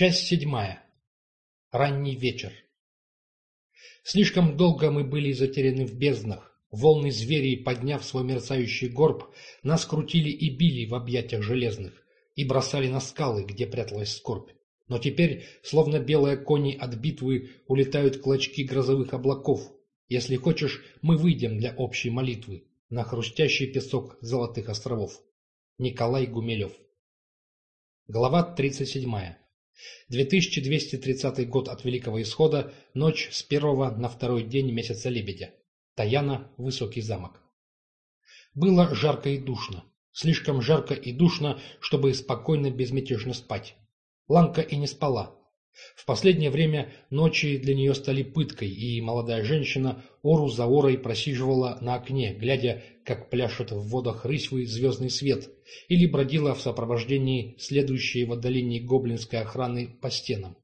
Часть седьмая. Ранний вечер. Слишком долго мы были затеряны в безднах. Волны зверей, подняв свой мерцающий горб, нас крутили и били в объятиях железных и бросали на скалы, где пряталась скорбь. Но теперь, словно белые кони от битвы, улетают клочки грозовых облаков. Если хочешь, мы выйдем для общей молитвы на хрустящий песок Золотых островов. Николай Гумилев. Глава 37. 2230 год от Великого Исхода, ночь с первого на второй день месяца Лебедя. Таяна, Высокий замок. Было жарко и душно. Слишком жарко и душно, чтобы спокойно безмятежно спать. Ланка и не спала. В последнее время ночи для нее стали пыткой, и молодая женщина ору за орой просиживала на окне, глядя, как пляшет в водах рысьвый звездный свет, или бродила в сопровождении следующей в отдалении гоблинской охраны по стенам.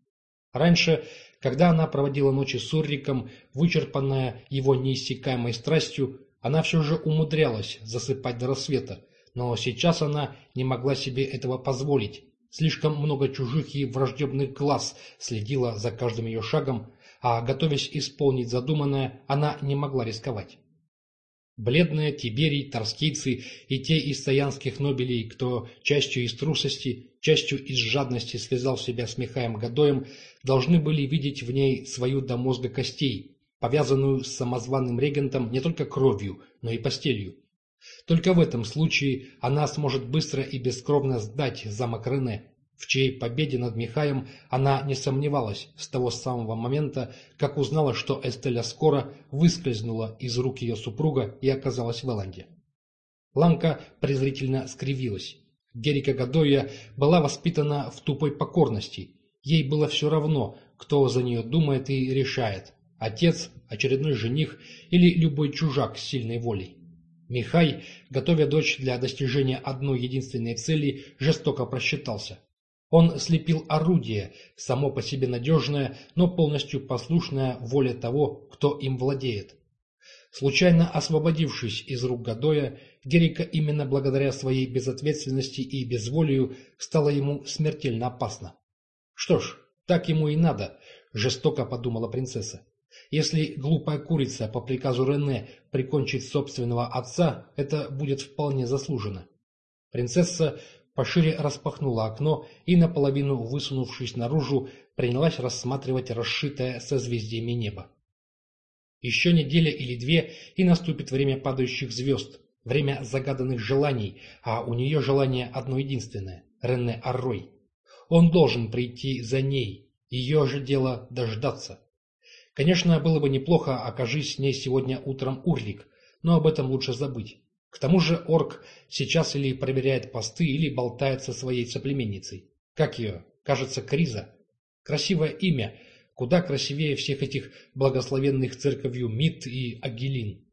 Раньше, когда она проводила ночи с Урриком, вычерпанная его неиссякаемой страстью, она все же умудрялась засыпать до рассвета, но сейчас она не могла себе этого позволить, Слишком много чужих и враждебных глаз следило за каждым ее шагом, а, готовясь исполнить задуманное, она не могла рисковать. Бледные Тиберий, торскийцы и те из стоянских нобелей, кто частью из трусости, частью из жадности связал себя с Михаем Гадоем, должны были видеть в ней свою до мозга костей, повязанную с самозваным регентом не только кровью, но и постелью. Только в этом случае она сможет быстро и бескровно сдать замок Рене, в чьей победе над Михаем она не сомневалась с того самого момента, как узнала, что Эстеля скоро выскользнула из рук ее супруга и оказалась в Эланде. Ланка презрительно скривилась. Герика Гадоя была воспитана в тупой покорности. Ей было все равно, кто за нее думает и решает – отец, очередной жених или любой чужак с сильной волей. Михай, готовя дочь для достижения одной единственной цели, жестоко просчитался. Он слепил орудие, само по себе надежное, но полностью послушное воле того, кто им владеет. Случайно освободившись из рук Гадоя, Герика именно благодаря своей безответственности и безволию стала ему смертельно опасна. «Что ж, так ему и надо», – жестоко подумала принцесса. Если глупая курица по приказу Рене прикончит собственного отца, это будет вполне заслуженно. Принцесса пошире распахнула окно и, наполовину высунувшись наружу, принялась рассматривать расшитое созвездиями небо. Еще неделя или две, и наступит время падающих звезд, время загаданных желаний, а у нее желание одно единственное – Рене Аррой. Он должен прийти за ней, ее же дело дождаться. Конечно, было бы неплохо, окажись с ней сегодня утром Урлик, но об этом лучше забыть. К тому же орк сейчас или проверяет посты, или болтает со своей соплеменницей. Как ее? Кажется, Криза. Красивое имя, куда красивее всех этих благословенных церковью Мит и Агилин.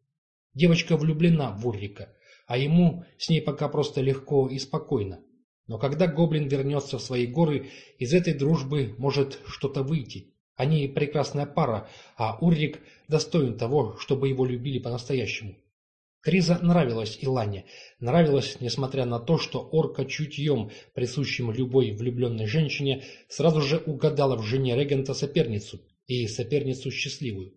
Девочка влюблена в Уррика, а ему с ней пока просто легко и спокойно. Но когда гоблин вернется в свои горы, из этой дружбы может что-то выйти. Они прекрасная пара, а Уррик достоин того, чтобы его любили по-настоящему. Криза нравилась Илане, нравилась, несмотря на то, что орка чутьем, присущим любой влюбленной женщине, сразу же угадала в жене регента соперницу, и соперницу счастливую.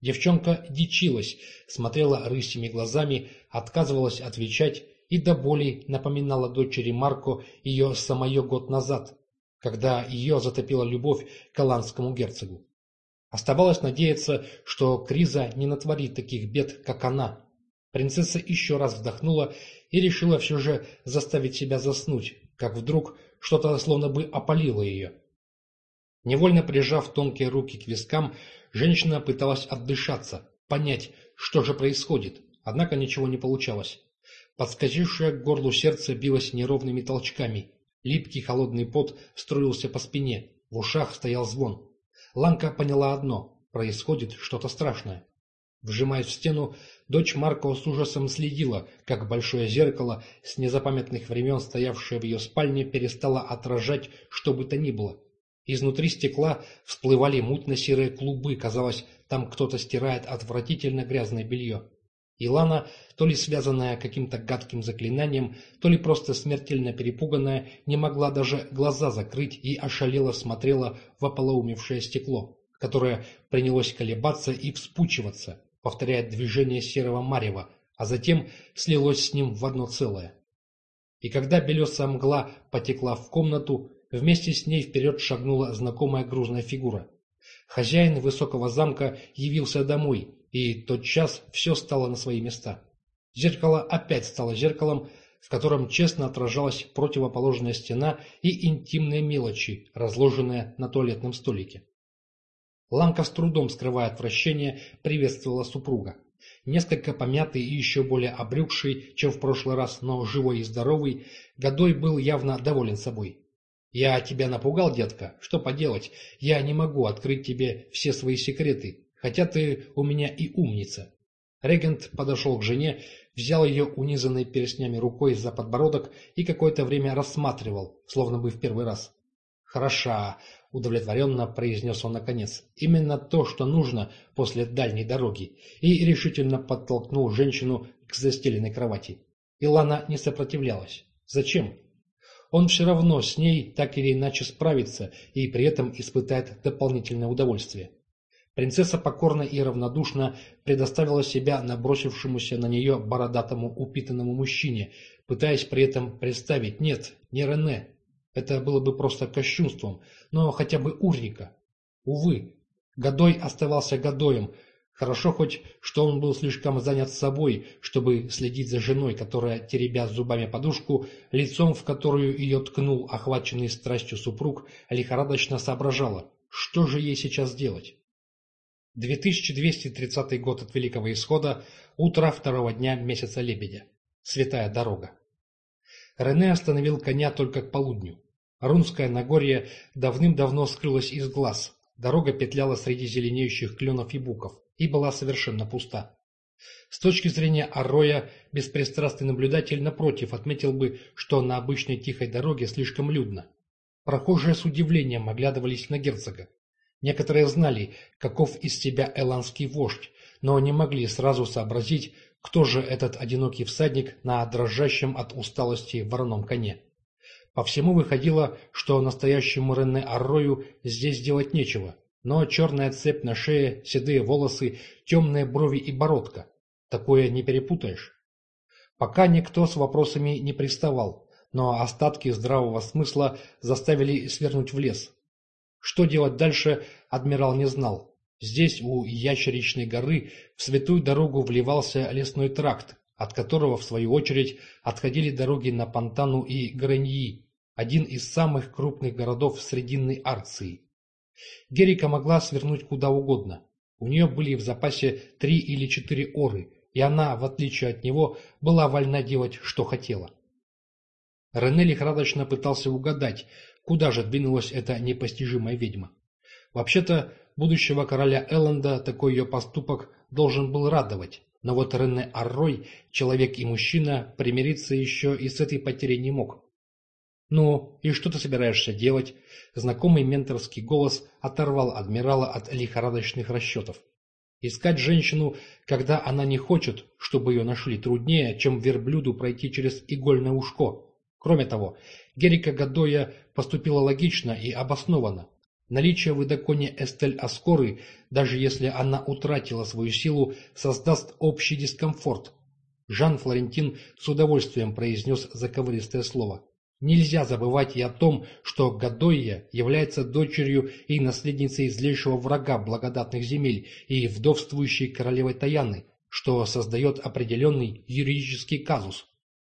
Девчонка дичилась, смотрела рысьими глазами, отказывалась отвечать и до боли напоминала дочери Марко ее самое год назад, когда ее затопила любовь к аланскому герцогу. Оставалось надеяться, что Криза не натворит таких бед, как она, Принцесса еще раз вздохнула и решила все же заставить себя заснуть, как вдруг что-то словно бы опалило ее. Невольно прижав тонкие руки к вискам, женщина пыталась отдышаться, понять, что же происходит, однако ничего не получалось. Подскочившее к горлу сердце билось неровными толчками. Липкий холодный пот струился по спине, в ушах стоял звон. Ланка поняла одно – происходит что-то страшное. Вжимаясь в стену, дочь Марко с ужасом следила, как большое зеркало, с незапамятных времен стоявшее в ее спальне, перестало отражать что бы то ни было. Изнутри стекла всплывали мутно-серые клубы, казалось, там кто-то стирает отвратительно грязное белье. Илана, то ли связанная каким-то гадким заклинанием, то ли просто смертельно перепуганная, не могла даже глаза закрыть и ошалело смотрела в ополоумевшее стекло, которое принялось колебаться и вспучиваться, повторяя движение серого марева, а затем слилось с ним в одно целое. И когда белесая мгла потекла в комнату, вместе с ней вперед шагнула знакомая грузная фигура. Хозяин высокого замка явился домой, и тотчас все стало на свои места. Зеркало опять стало зеркалом, в котором честно отражалась противоположная стена и интимные мелочи, разложенные на туалетном столике. Ламка с трудом скрывая отвращение, приветствовала супруга. Несколько помятый и еще более обрюкший, чем в прошлый раз, но живой и здоровый, Годой был явно доволен собой. «Я тебя напугал, детка? Что поделать? Я не могу открыть тебе все свои секреты, хотя ты у меня и умница». Регент подошел к жене, взял ее унизанной перстнями рукой за подбородок и какое-то время рассматривал, словно бы в первый раз. «Хороша», — удовлетворенно произнес он наконец. «Именно то, что нужно после дальней дороги», и решительно подтолкнул женщину к застеленной кровати. Илана не сопротивлялась. «Зачем?» Он все равно с ней так или иначе справится и при этом испытает дополнительное удовольствие. Принцесса покорно и равнодушно предоставила себя набросившемуся на нее бородатому упитанному мужчине, пытаясь при этом представить «нет, не Рене, это было бы просто кощунством, но хотя бы Урника. Увы, Годой оставался Годоем. Хорошо хоть, что он был слишком занят собой, чтобы следить за женой, которая, теребя зубами подушку, лицом в которую ее ткнул охваченный страстью супруг, лихорадочно соображала, что же ей сейчас делать. 2230 год от Великого Исхода, утро второго дня месяца Лебедя. Святая дорога. Рене остановил коня только к полудню. Рунское Нагорье давным-давно скрылось из глаз. Дорога петляла среди зеленеющих кленов и буков и была совершенно пуста. С точки зрения Арроя, беспристрастный наблюдатель, напротив, отметил бы, что на обычной тихой дороге слишком людно. Прохожие с удивлением оглядывались на герцога. Некоторые знали, каков из себя эландский вождь, но не могли сразу сообразить, кто же этот одинокий всадник на дрожащем от усталости вороном коне. По всему выходило, что настоящему Рене Аррою здесь делать нечего, но черная цепь на шее, седые волосы, темные брови и бородка. Такое не перепутаешь. Пока никто с вопросами не приставал, но остатки здравого смысла заставили свернуть в лес. Что делать дальше, адмирал не знал. Здесь, у Ящеричной горы, в святую дорогу вливался лесной тракт, от которого, в свою очередь, отходили дороги на Пантану и Граньи, один из самых крупных городов Срединной Арции. Герика могла свернуть куда угодно. У нее были в запасе три или четыре оры, и она, в отличие от него, была вольна делать, что хотела. Рене лихорадочно пытался угадать, куда же двинулась эта непостижимая ведьма. Вообще-то, будущего короля Элленда такой ее поступок должен был радовать, но вот Рене Аррой, человек и мужчина, примириться еще и с этой потерей не мог. «Ну, и что ты собираешься делать?» Знакомый менторский голос оторвал адмирала от лихорадочных расчетов. Искать женщину, когда она не хочет, чтобы ее нашли, труднее, чем верблюду пройти через игольное ушко. Кроме того, Герика Гадоя поступила логично и обоснованно. Наличие в Идаконе Эстель Аскоры, даже если она утратила свою силу, создаст общий дискомфорт. Жан Флорентин с удовольствием произнес заковыристое слово. Нельзя забывать и о том, что Гадойя является дочерью и наследницей злейшего врага благодатных земель и вдовствующей королевой Таяны, что создает определенный юридический казус.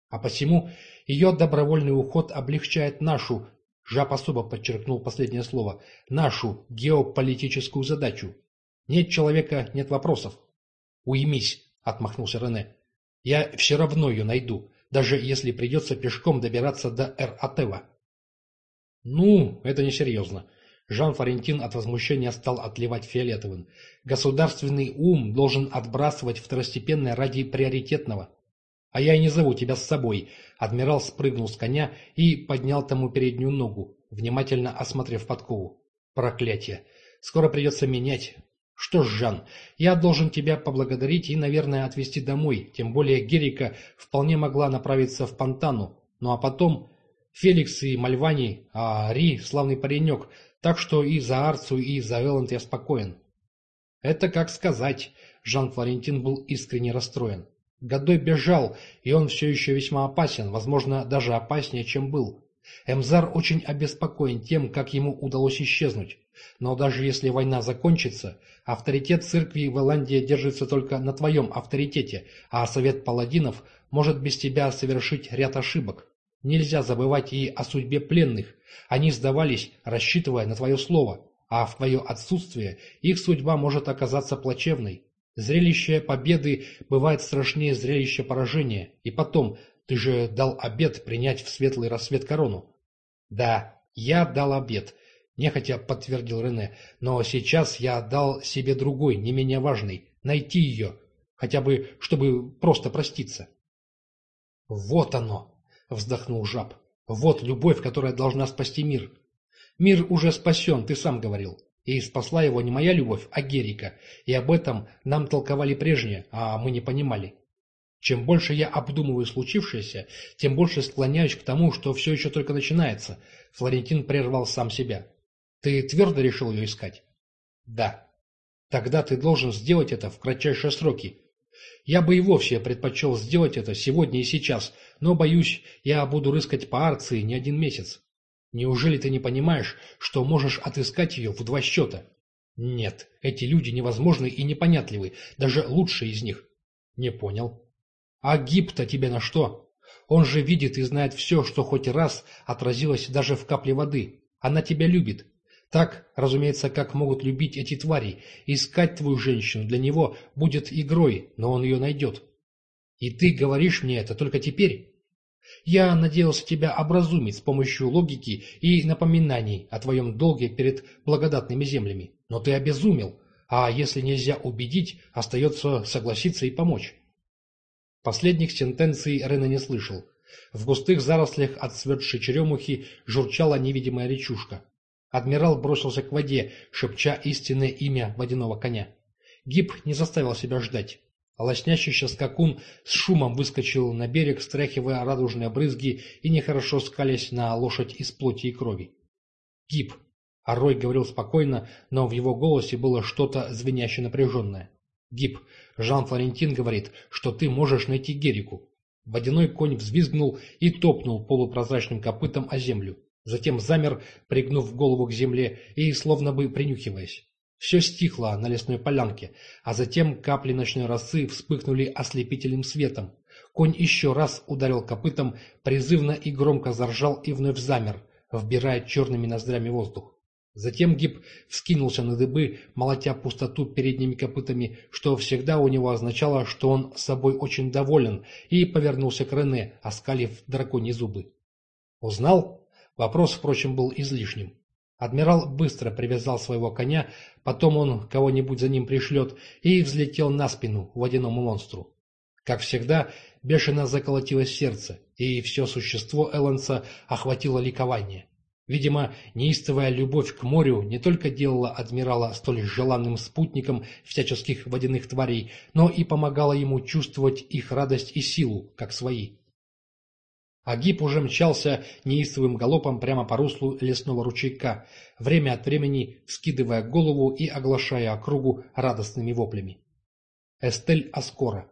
А посему ее добровольный уход облегчает нашу, Жаб особо подчеркнул последнее слово, нашу геополитическую задачу. Нет человека, нет вопросов. Уймись, отмахнулся Рене. Я все равно ее найду даже если придется пешком добираться до Эр-Атева. Ну, это несерьезно. Жан Фарентин от возмущения стал отливать фиолетовым. Государственный ум должен отбрасывать второстепенное ради приоритетного. А я и не зову тебя с собой. Адмирал спрыгнул с коня и поднял тому переднюю ногу, внимательно осмотрев подкову. Проклятие! Скоро придется менять. Что ж, Жан, я должен тебя поблагодарить и, наверное, отвезти домой, тем более Герика вполне могла направиться в Пантану, ну а потом Феликс и Мальвани, а Ри — славный паренек, так что и за Арцу, и за Элленд я спокоен. Это как сказать. Жан-Флорентин был искренне расстроен. Годой бежал, и он все еще весьма опасен, возможно, даже опаснее, чем был. Эмзар очень обеспокоен тем, как ему удалось исчезнуть. Но даже если война закончится, авторитет церкви в Эландии держится только на твоем авторитете, а совет паладинов может без тебя совершить ряд ошибок. Нельзя забывать и о судьбе пленных. Они сдавались, рассчитывая на твое слово, а в твое отсутствие их судьба может оказаться плачевной. Зрелище победы бывает страшнее зрелища поражения. И потом, ты же дал обет принять в светлый рассвет корону. Да, я дал обет, нехотя подтвердил Рене, но сейчас я дал себе другой, не менее важный, найти ее, хотя бы, чтобы просто проститься. Вот оно! вздохнул жаб. Вот любовь, которая должна спасти мир. Мир уже спасен, ты сам говорил. И спасла его не моя любовь, а Герика. И об этом нам толковали прежние, а мы не понимали. Чем больше я обдумываю случившееся, тем больше склоняюсь к тому, что все еще только начинается. Флорентин прервал сам себя. Ты твердо решил ее искать? Да. Тогда ты должен сделать это в кратчайшие сроки. Я бы и вовсе предпочел сделать это сегодня и сейчас, но, боюсь, я буду рыскать по Арции не один месяц. Неужели ты не понимаешь, что можешь отыскать ее в два счета? Нет, эти люди невозможны и непонятливы, даже лучшие из них. Не понял. А гиб-то тебе на что? Он же видит и знает все, что хоть раз отразилось даже в капле воды. Она тебя любит. Так, разумеется, как могут любить эти твари. Искать твою женщину для него будет игрой, но он ее найдет. И ты говоришь мне это только теперь? Я надеялся тебя образумить с помощью логики и напоминаний о твоем долге перед благодатными землями. Но ты обезумел, а если нельзя убедить, остается согласиться и помочь. Последних сентенций Рена не слышал. В густых зарослях отцветшей черемухи журчала невидимая речушка. Адмирал бросился к воде, шепча истинное имя водяного коня. Гиб не заставил себя ждать. Лоснящийся скакун с шумом выскочил на берег, стряхивая радужные брызги и нехорошо скалясь на лошадь из плоти и крови. «Гиб!» — Аррой говорил спокойно, но в его голосе было что-то звеняще напряженное. «Гиб, Жан-Флорентин говорит, что ты можешь найти Герику». Водяной конь взвизгнул и топнул полупрозрачным копытом о землю затем замер, пригнув голову к земле и словно бы принюхиваясь. Все стихло на лесной полянке, а затем капли ночной росы вспыхнули ослепительным светом. Конь еще раз ударил копытом, призывно и громко заржал и вновь замер, вбирая черными ноздрями воздух. Затем гиб вскинулся на дыбы, молотя пустоту передними копытами, что всегда у него означало, что он собой очень доволен, и повернулся к Рене, оскалив драконьи зубы. «Узнал?» Вопрос, впрочем, был излишним. Адмирал быстро привязал своего коня, потом он кого-нибудь за ним пришлет, и взлетел на спину водяному монстру. Как всегда, бешено заколотилось сердце, и все существо Элленса охватило ликование. Видимо, неистовая любовь к морю не только делала адмирала столь желанным спутником всяческих водяных тварей, но и помогала ему чувствовать их радость и силу, как свои. Агип уже мчался неистовым галопом прямо по руслу лесного ручейка, время от времени скидывая голову и оглашая округу радостными воплями. Эстель Аскора.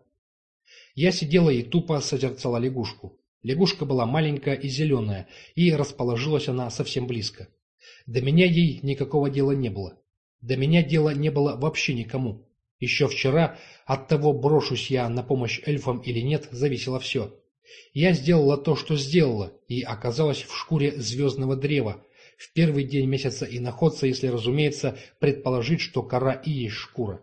Я сидела и тупо созерцала лягушку. Лягушка была маленькая и зеленая, и расположилась она совсем близко. До меня ей никакого дела не было. До меня дела не было вообще никому. Еще вчера от того, брошусь я на помощь эльфам или нет, зависело все. Я сделала то, что сделала, и оказалась в шкуре звездного древа, в первый день месяца и находца, если, разумеется, предположить, что кора и есть шкура.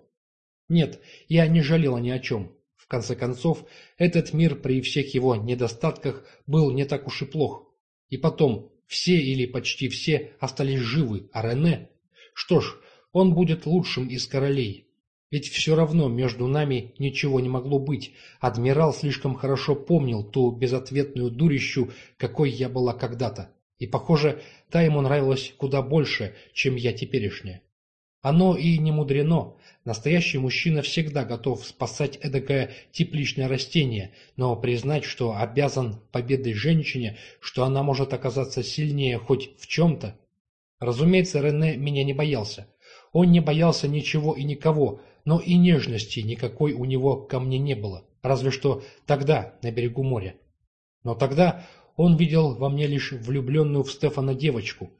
Нет, я не жалела ни о чем. В конце концов, этот мир при всех его недостатках был не так уж и плох. И потом, все или почти все остались живы, а Рене... Что ж, он будет лучшим из королей, ведь все равно между нами ничего не могло быть. Адмирал слишком хорошо помнил ту безответную дурищу, какой я была когда-то. И, похоже, та ему нравилась куда больше, чем я теперешняя. Оно и не мудрено. Настоящий мужчина всегда готов спасать эдакое тепличное растение, но признать, что обязан победой женщине, что она может оказаться сильнее хоть в чем-то. Разумеется, Рене меня не боялся. Он не боялся ничего и никого, но и нежности никакой у него ко мне не было, разве что тогда, на берегу моря. Но тогда он видел во мне лишь влюбленную в Стефана девочку.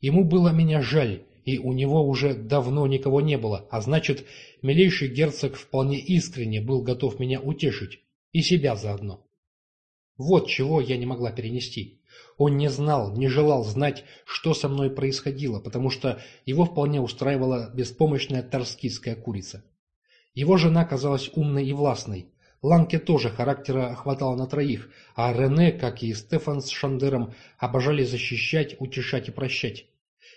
Ему было меня жаль, и у него уже давно никого не было, а значит, милейший герцог вполне искренне был готов меня утешить, и себя заодно. Вот чего я не могла перенести. Он не знал, не желал знать, что со мной происходило, потому что его вполне устраивала беспомощная торскистская курица. Его жена казалась умной и властной. Ланке тоже характера хватало на троих, а Рене, как и Стефан с Шандером, обожали защищать, утешать и прощать.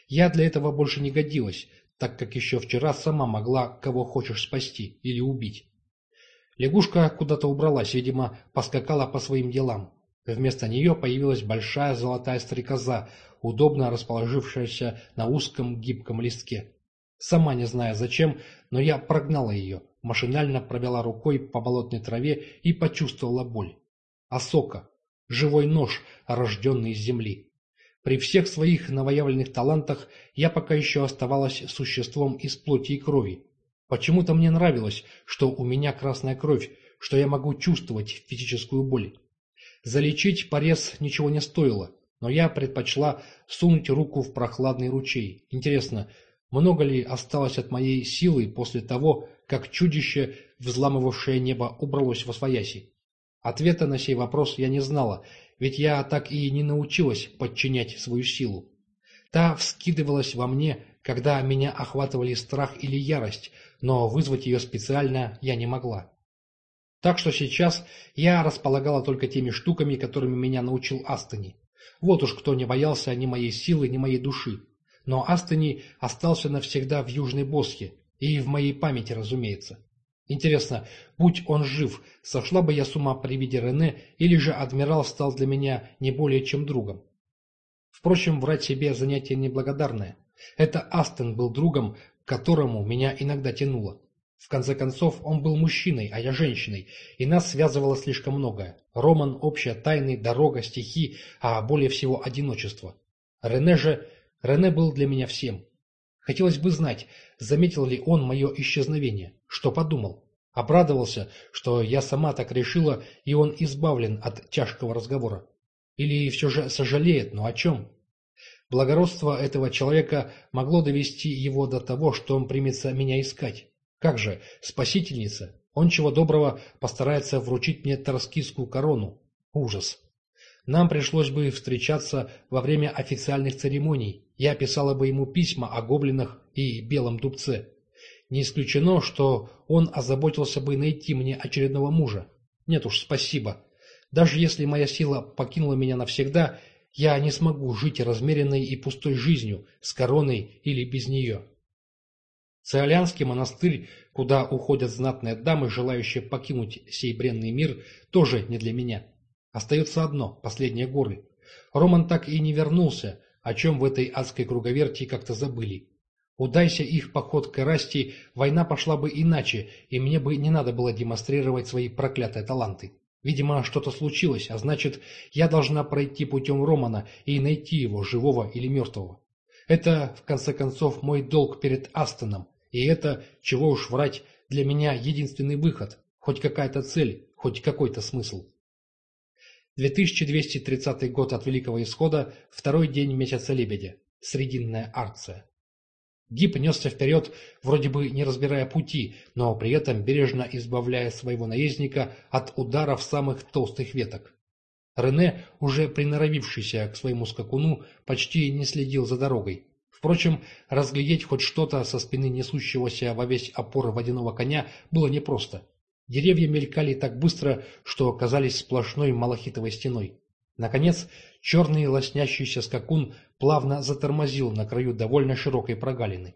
Я для этого больше не годилась, так как еще вчера сама могла кого хочешь спасти или убить. Лягушка куда-то убралась, видимо, поскакала по своим делам. Вместо нее появилась большая золотая стрекоза, удобно расположившаяся на узком гибком листке. Сама не зная зачем, но я прогнала ее, машинально провела рукой по болотной траве и почувствовала боль. Осока. Живой нож, рожденный из земли. При всех своих новоявленных талантах я пока еще оставалась существом из плоти и крови. Почему-то мне нравилось, что у меня красная кровь, что я могу чувствовать физическую боль. Залечить порез ничего не стоило, но я предпочла сунуть руку в прохладный ручей. Интересно, много ли осталось от моей силы после того, как чудище, взламывавшее небо, убралось во свояси? Ответа на сей вопрос я не знала, ведь я так и не научилась подчинять свою силу. Та вскидывалась во мне, когда меня охватывали страх или ярость, но вызвать ее специально я не могла. Так что сейчас я располагала только теми штуками, которыми меня научил Астани. Вот уж кто не боялся ни моей силы, ни моей души. Но Астани остался навсегда в Южной Босхе, и в моей памяти, разумеется. Интересно, будь он жив, сошла бы я с ума при виде Рене, или же адмирал стал для меня не более чем другом? Впрочем, врать себе занятие неблагодарное. Это Астен был другом, к которому меня иногда тянуло. В конце концов, он был мужчиной, а я женщиной, и нас связывало слишком многое. Роман, общая тайны, дорога, стихи, а более всего одиночество. Рене же... Рене был для меня всем. Хотелось бы знать, заметил ли он мое исчезновение, что подумал. Обрадовался, что я сама так решила, и он избавлен от тяжкого разговора. Или все же сожалеет, но о чем? Благородство этого человека могло довести его до того, что он примется меня искать. Как же, спасительница, он чего доброго постарается вручить мне торскистскую корону. Ужас. Нам пришлось бы встречаться во время официальных церемоний. Я писала бы ему письма о гоблинах и белом дубце. Не исключено, что он озаботился бы найти мне очередного мужа. Нет уж, спасибо. Даже если моя сила покинула меня навсегда, я не смогу жить размеренной и пустой жизнью, с короной или без нее. Циолянский монастырь, куда уходят знатные дамы, желающие покинуть сей бренный мир, тоже не для меня. Остается одно, последние горы. Роман так и не вернулся, о чем в этой адской круговерти как-то забыли. Удайся их поход к Эрасти, война пошла бы иначе, и мне бы не надо было демонстрировать свои проклятые таланты. Видимо, что-то случилось, а значит, я должна пройти путем Романа и найти его, живого или мертвого. Это, в конце концов, мой долг перед Астоном, и это, чего уж врать, для меня единственный выход, хоть какая-то цель, хоть какой-то смысл. 2230 год от Великого Исхода, второй день месяца Лебедя, Срединная Арция. Гиб несся вперед, вроде бы не разбирая пути, но при этом бережно избавляя своего наездника от ударов самых толстых веток. Рене, уже приноровившийся к своему скакуну, почти не следил за дорогой. Впрочем, разглядеть хоть что-то со спины несущегося во весь опор водяного коня было непросто. Деревья мелькали так быстро, что оказались сплошной малахитовой стеной. Наконец, черный лоснящийся скакун плавно затормозил на краю довольно широкой прогалины.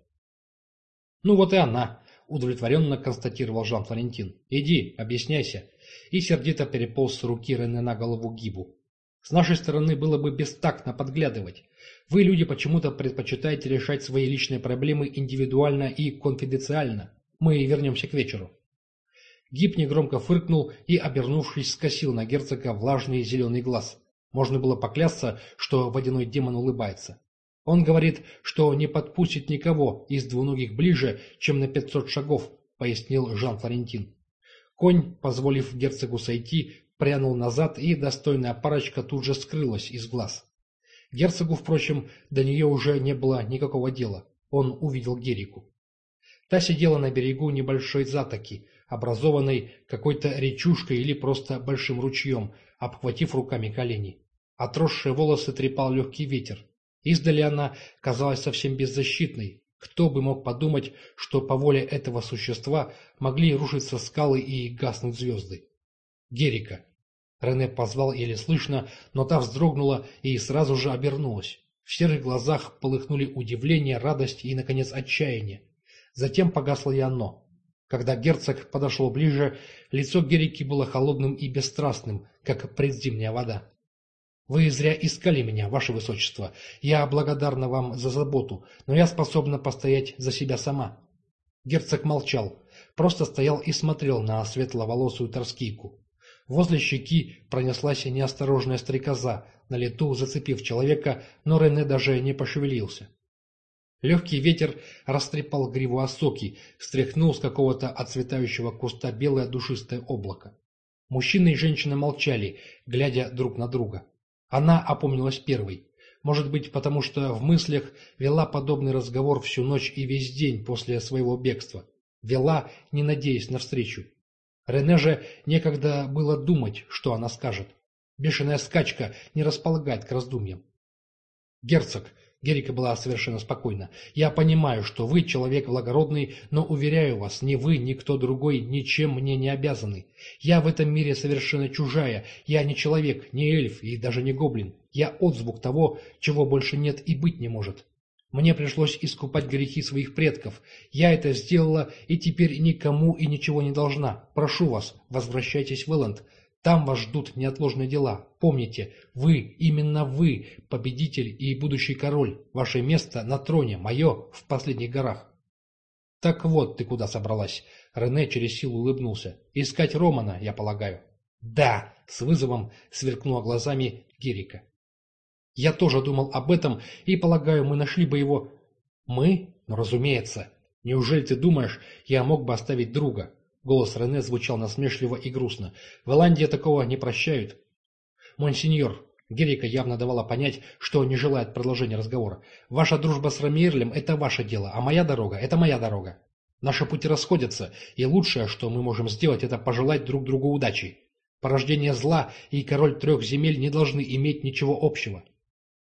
«Ну вот и она», — удовлетворенно констатировал Жан-Флорентин. «Иди, объясняйся», и сердито переполз с руки Рене на голову Гибу. С нашей стороны было бы бестактно подглядывать. Вы, люди, почему-то предпочитаете решать свои личные проблемы индивидуально и конфиденциально. Мы вернемся к вечеру. Гиб негромко фыркнул и, обернувшись, скосил на герцога влажный зеленый глаз. Можно было поклясться, что водяной демон улыбается. Он говорит, что не подпустит никого из двуногих ближе, чем на пятьсот шагов, пояснил Жан-Флорентин. Конь, позволив герцогу сойти, прянул назад, и достойная парочка тут же скрылась из глаз. Герцогу, впрочем, до нее уже не было никакого дела. Он увидел Герику. Та сидела на берегу небольшой затоки, образованной какой-то речушкой или просто большим ручьем, обхватив руками колени. Отросшие волосы трепал легкий ветер. Издали она казалась совсем беззащитной. Кто бы мог подумать, что по воле этого существа могли рушиться скалы и гаснуть звезды? Герика. Рене позвал еле слышно, но та вздрогнула и сразу же обернулась. В серых глазах полыхнули удивление, радость и, наконец, отчаяние. Затем погасло и оно. Когда герцог подошел ближе, лицо Герики было холодным и бесстрастным, как предзимняя вода. «Вы зря искали меня, ваше высочество. Я благодарна вам за заботу, но я способна постоять за себя сама». Герцог молчал, просто стоял и смотрел на светловолосую торскийку. Возле щеки пронеслась неосторожная стрекоза, на лету зацепив человека, но Рене даже не пошевелился. Легкий ветер растрепал гриву осоки, стряхнул с какого-то отцветающего куста белое душистое облако. Мужчина и женщина молчали, глядя друг на друга. Она опомнилась первой. Может быть, потому что в мыслях вела подобный разговор всю ночь и весь день после своего бегства. Вела, не надеясь на встречу. Рене же некогда было думать, что она скажет. Бешеная скачка не располагает к раздумьям. «Герцог», — Герика была совершенно спокойна, — «я понимаю, что вы человек благородный, но, уверяю вас, ни вы, ни кто другой ничем мне не обязаны. Я в этом мире совершенно чужая, я не человек, не эльф и даже не гоблин. Я отзвук того, чего больше нет и быть не может. Мне пришлось искупать грехи своих предков. Я это сделала и теперь никому и ничего не должна. Прошу вас, возвращайтесь в Элленд. Там вас ждут неотложные дела. Помните, вы, именно вы, победитель и будущий король. Ваше место на троне, мое, в последних горах. Так вот ты куда собралась. Рене через силу улыбнулся. Искать Романа, я полагаю. Да, с вызовом сверкнула глазами Герика. Я тоже думал об этом, и, полагаю, мы нашли бы его... Мы? Ну, разумеется. Неужели ты думаешь, я мог бы оставить друга? Голос Рене звучал насмешливо и грустно. В Ирландии такого не прощают. Монсеньор, Герика явно давала понять, что не желает продолжения разговора. Ваша дружба с Рамиерлем – это ваше дело, а моя дорога – это моя дорога. Наши пути расходятся, и лучшее, что мы можем сделать, это пожелать друг другу удачи. Порождение зла и король трех земель не должны иметь ничего общего.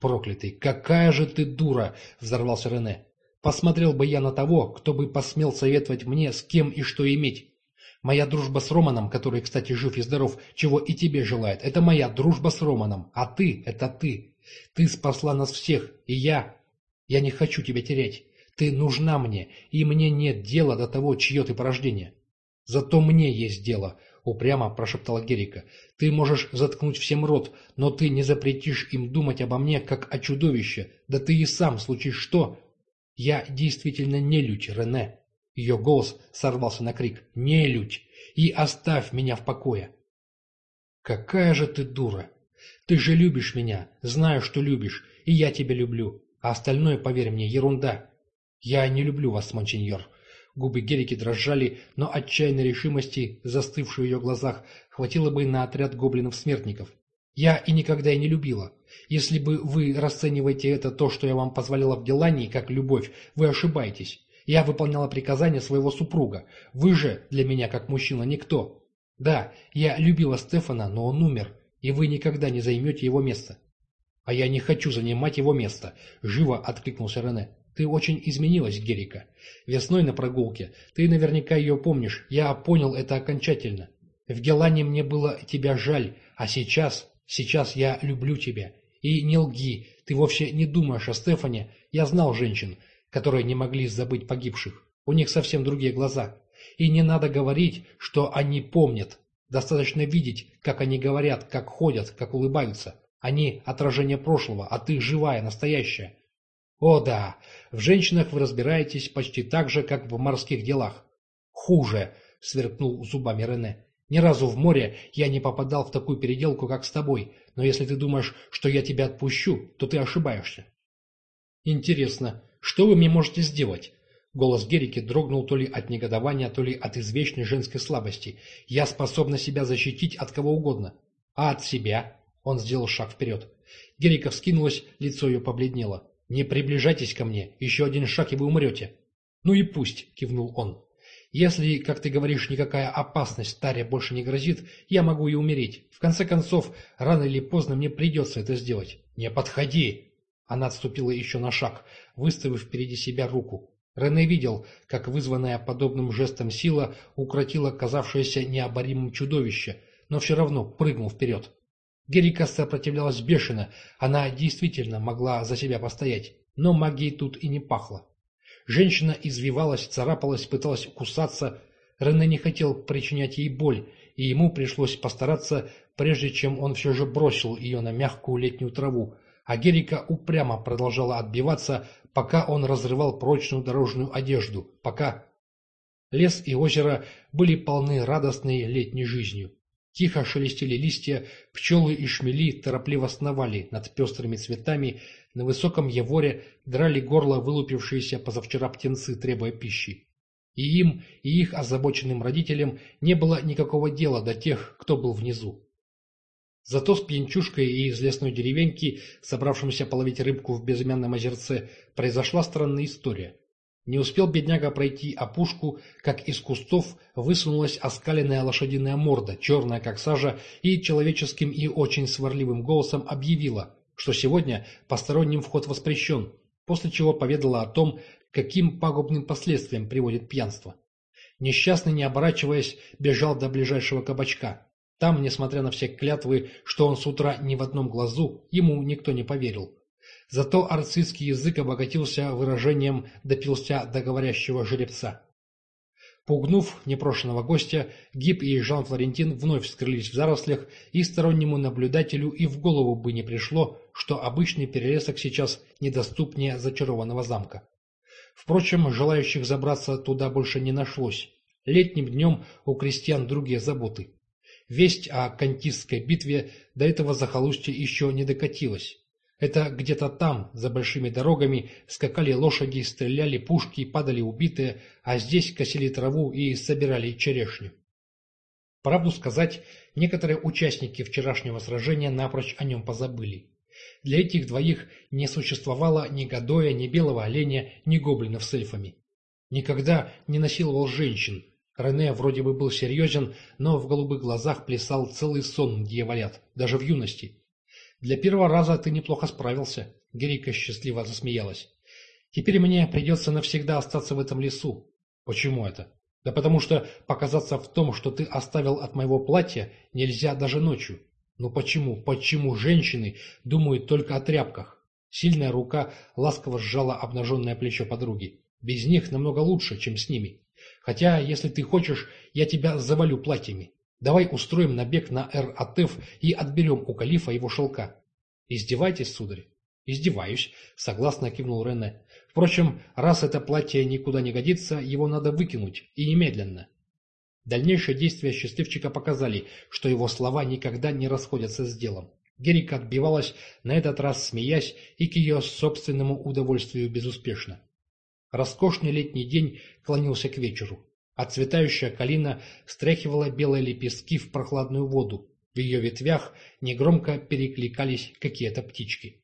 «Проклятый, какая же ты дура!» — взорвался Рене. «Посмотрел бы я на того, кто бы посмел советовать мне, с кем и что иметь. Моя дружба с Романом, который, кстати, жив и здоров, чего и тебе желает, это моя дружба с Романом, а ты — это ты. Ты спасла нас всех, и я... Я не хочу тебя терять. Ты нужна мне, и мне нет дела до того, чье ты порождение. Зато мне есть дело, — упрямо прошептала Герика. «Ты можешь заткнуть всем рот, но ты не запретишь им думать обо мне, как о чудовище. Да ты и сам, случись что...» «Я действительно не лють, Рене!» Ее голос сорвался на крик. «Не лють! И оставь меня в покое!» «Какая же ты дура! Ты же любишь меня, знаю, что любишь, и я тебя люблю, а остальное, поверь мне, ерунда. Я не люблю вас, Монченьор. Губы Герики дрожали, но отчаянной решимости, застывшей в ее глазах, хватило бы на отряд гоблинов-смертников. «Я и никогда и не любила. Если бы вы расцениваете это то, что я вам позволяла в Делании, как любовь, вы ошибаетесь. Я выполняла приказания своего супруга. Вы же для меня, как мужчина, никто. Да, я любила Стефана, но он умер, и вы никогда не займете его место». «А я не хочу занимать его место», — живо откликнулся Рене. Ты очень изменилась, Герика. Весной на прогулке. Ты наверняка ее помнишь. Я понял это окончательно. В Гелане мне было тебя жаль, а сейчас... Сейчас я люблю тебя. И не лги, ты вовсе не думаешь о Стефане. Я знал женщин, которые не могли забыть погибших. У них совсем другие глаза. И не надо говорить, что они помнят. Достаточно видеть, как они говорят, как ходят, как улыбаются. Они отражение прошлого, а ты живая, настоящая. О да, в женщинах вы разбираетесь почти так же, как в морских делах. Хуже, сверкнул зубами Рене. Ни разу в море я не попадал в такую переделку, как с тобой, но если ты думаешь, что я тебя отпущу, то ты ошибаешься. Интересно, что вы мне можете сделать? Голос Герики дрогнул то ли от негодования, то ли от извечной женской слабости. «Я способна себя защитить от кого угодно». «А от себя?» Он сделал шаг вперед. Герика вскинулась, лицо ее побледнело. «Не приближайтесь ко мне. Еще один шаг, и вы умрете». «Ну и пусть», — кивнул он. «Если, как ты говоришь, никакая опасность Таре больше не грозит, я могу и умереть. В конце концов, рано или поздно мне придется это сделать». «Не подходи!» Она отступила еще на шаг, выставив впереди себя руку. Рене видел, как вызванная подобным жестом сила укротила казавшееся необоримым чудовище, но все равно прыгнул вперед. Герика сопротивлялась бешено, она действительно могла за себя постоять, но магией тут и не пахло. Женщина извивалась, царапалась, пыталась кусаться. Рене не хотел причинять ей боль, и ему пришлось постараться, прежде чем он все же бросил ее на мягкую летнюю траву, а Герика упрямо продолжала отбиваться, пока он разрывал прочную дорожную одежду, пока... Лес и озеро были полны радостной летней жизнью. Тихо шелестели листья, пчелы и шмели торопливо сновали над пестрыми цветами, на высоком яворе драли горло вылупившиеся позавчера птенцы, требуя пищи. И им, и их озабоченным родителям не было никакого дела до тех, кто был внизу. Зато с пьянчушкой и из лесной деревеньки, собравшимся половить рыбку в безымянном озерце, произошла странная история. Не успел бедняга пройти опушку, как из кустов высунулась оскаленная лошадиная морда, черная как сажа, и человеческим и очень сварливым голосом объявила, что сегодня посторонним вход воспрещен, после чего поведала о том, каким пагубным последствиям приводит пьянство. Несчастный, не оборачиваясь, бежал до ближайшего кабачка. Там, несмотря на все клятвы, что он с утра ни в одном глазу, ему никто не поверил. Зато арцистский язык обогатился выражением «допился до говорящего жеребца». Пугнув непрошенного гостя, Гиб и Жан-Флорентин вновь скрылись в зарослях, и стороннему наблюдателю и в голову бы не пришло, что обычный перелесок сейчас недоступнее зачарованного замка. Впрочем, желающих забраться туда больше не нашлось. Летним днем у крестьян другие заботы. Весть о Кантистской битве до этого захолустья еще не докатилась. Это где-то там, за большими дорогами, скакали лошади, стреляли пушки, падали убитые, а здесь косили траву и собирали черешню. Правду сказать, некоторые участники вчерашнего сражения напрочь о нем позабыли. Для этих двоих не существовало ни Гадоя, ни Белого Оленя, ни гоблинов с эльфами. Никогда не насиловал женщин, Рене вроде бы был серьезен, но в голубых глазах плясал целый сон дьяволят, даже в юности. «Для первого раза ты неплохо справился», — Герика счастливо засмеялась. «Теперь мне придется навсегда остаться в этом лесу». «Почему это?» «Да потому что показаться в том, что ты оставил от моего платья, нельзя даже ночью». «Ну почему, почему женщины думают только о тряпках?» Сильная рука ласково сжала обнаженное плечо подруги. «Без них намного лучше, чем с ними». Хотя, если ты хочешь, я тебя завалю платьями. Давай устроим набег на Эр-Атеф и отберем у калифа его шелка. Издевайтесь, сударь? Издеваюсь, согласно кивнул Рене. Впрочем, раз это платье никуда не годится, его надо выкинуть, и немедленно. Дальнейшие действия счастливчика показали, что его слова никогда не расходятся с делом. Герика отбивалась, на этот раз смеясь и к ее собственному удовольствию безуспешно. Роскошный летний день клонился к вечеру. Отцветающая калина стряхивала белые лепестки в прохладную воду. В ее ветвях негромко перекликались какие-то птички.